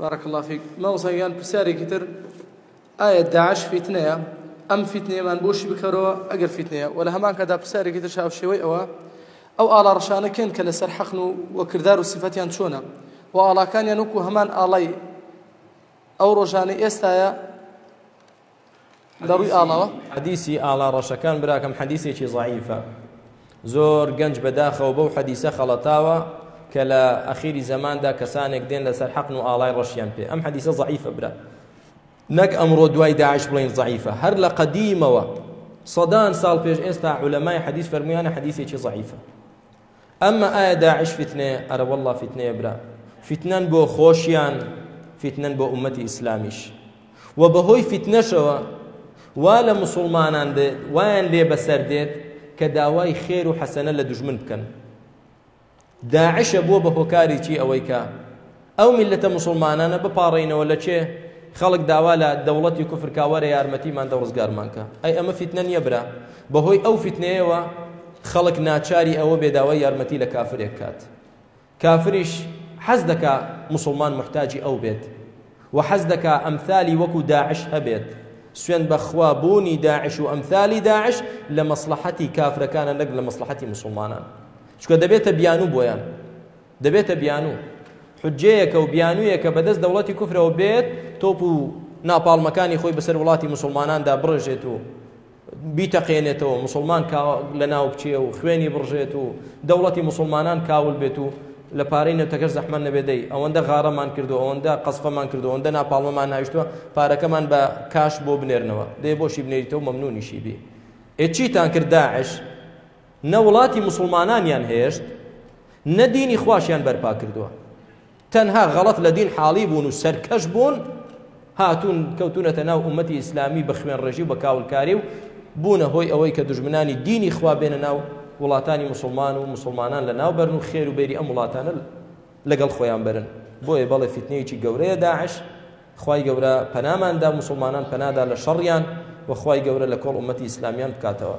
بارک الله فیک مامۆستا گیان پرسیارێکی تر ئایا داعش فیتنەیە ئەم فیتنەیەمان بۆشی بکەرەوە ئەگەر فیتنەیە و لە هەمان کەدا پرسیارێکی تر چاوشێوەی ئەوە ئەو ئاڵا ڕشانە کێن کە لەسەر حەقن و وەکردار و سفەتیان چۆنە و ئاڵاکانیان وەکو هەمان ئاڵای ئەو ڕۆژانە ئێستاە لە ڕووی ئاڵاوە حەدیسی ئاڵا ڕەشەکان براکەم حەدیسێکی ضعیفە زۆر گەنج بەداخەوە بەو حەدیسە خەڵەتاوە کە لە ئەخیری زەماندا کەسانێک دێن لەسەر حەقن و ئاڵای ڕەشیان پێ ئەم حەدیسە ضعیفە برا نەک ئەمڕۆ دوای داعش بڵین ضعیفە هەر لە قەدیمەوە سەدان ساڵ پێش ئێستا علەمای حەدیث فەرمویانە حەدیثێکی ضعیفە ئەمما ئایا داعش فیتنەیە؟ ئەرە وەڵڵا فیتنەیە برا، فیتنەن بۆ خۆشیان، فیتنەن بۆ ئوممەتی ئیسلامیش و بەهۆی فیتنەشەوە وا لە مسوڵمانان دێت وایان لێ بەسەر دێت کە داوای خێر و حەسەنە لە دژمن بکەن داعشە بووە بە هۆکاری چی ئەوەی کە ئەو میللەتە موسڵمانانە بپاڕێینەوە لە کێ خەڵک داوا لە دەوڵەتی کوفر کاوەرە یارمەتیمان دە ڕزگارمان کە ئەی ئەمە فیتنە نییە برا بەهۆی ئەو فیتنەیەوە خەڵک ناچاری ئەوە بێداوای یارمەتی لە کافرێک کات کافریش حەز دەکا مسلمان محتاجی ئەو بێت و حەز دەکا ئەمثالی وەکو داعش هەبێت سوێن بەخوا بوونی داعش و ئەمثالی داعش لە مەسلحەتی کافرەکانە نەک لە مەسلحەتی مسلمانان چکە دەبێتە بیانوو بۆیان دەبێتە بیانوو حجەیەکە و بیانوویەکە بەدەست دەوڵەتی کوفرەوە بێت تۆپ و ناپاڵمەکانی خۆی بەسەر وڵاتی مسلماناندا بڕژێت و بیتەقێنێتەوە مسلمان لە ناو بچێ و خوێنی بڕژێت و دەوڵەتی مسلمانان کاول بێت و لە پارەی نەتەکەش زەحمەن نەبێدەی ئەوەندە غارەمان کردو ئەوەندە قەسفەمان کردو ئەوەندە ناپاڵمەمان نایشتووە پارەکەمان بە کاش بۆ بنێرنەوە دێ بۆشی بنێریتەوە مەمنونیشی بێ ئێ چیتان کرد داعش نە وڵاتی موسڵمانانیان هێشت نە دینی خواشیان بەرپا کردووە تەنها غەڵەت لە دین حاڵی بوون و سەرکەش بوون هاتوون کەوتونەتە ناو ئومەتی ئیسلامی بە خوێن ڕێژی و بە کاولکاری و بوونە هۆی ئەوەی کە دژمنانی دینی خوا بێنە ناو وڵاتانی مسلمان و مسلمانان لە ناو بەرن و خێر و بێری ئەم وڵاتانە لەگەڵ خۆیان برن بۆیە بەڵێ فیتنەیەکی گەورەیە داعش خی گەورە پەناماندا مسلمانان پەنادا لە شەڕیان وەخوای گەورە لە کۆڵ عومەتی ئیسلامیان بکاتەوە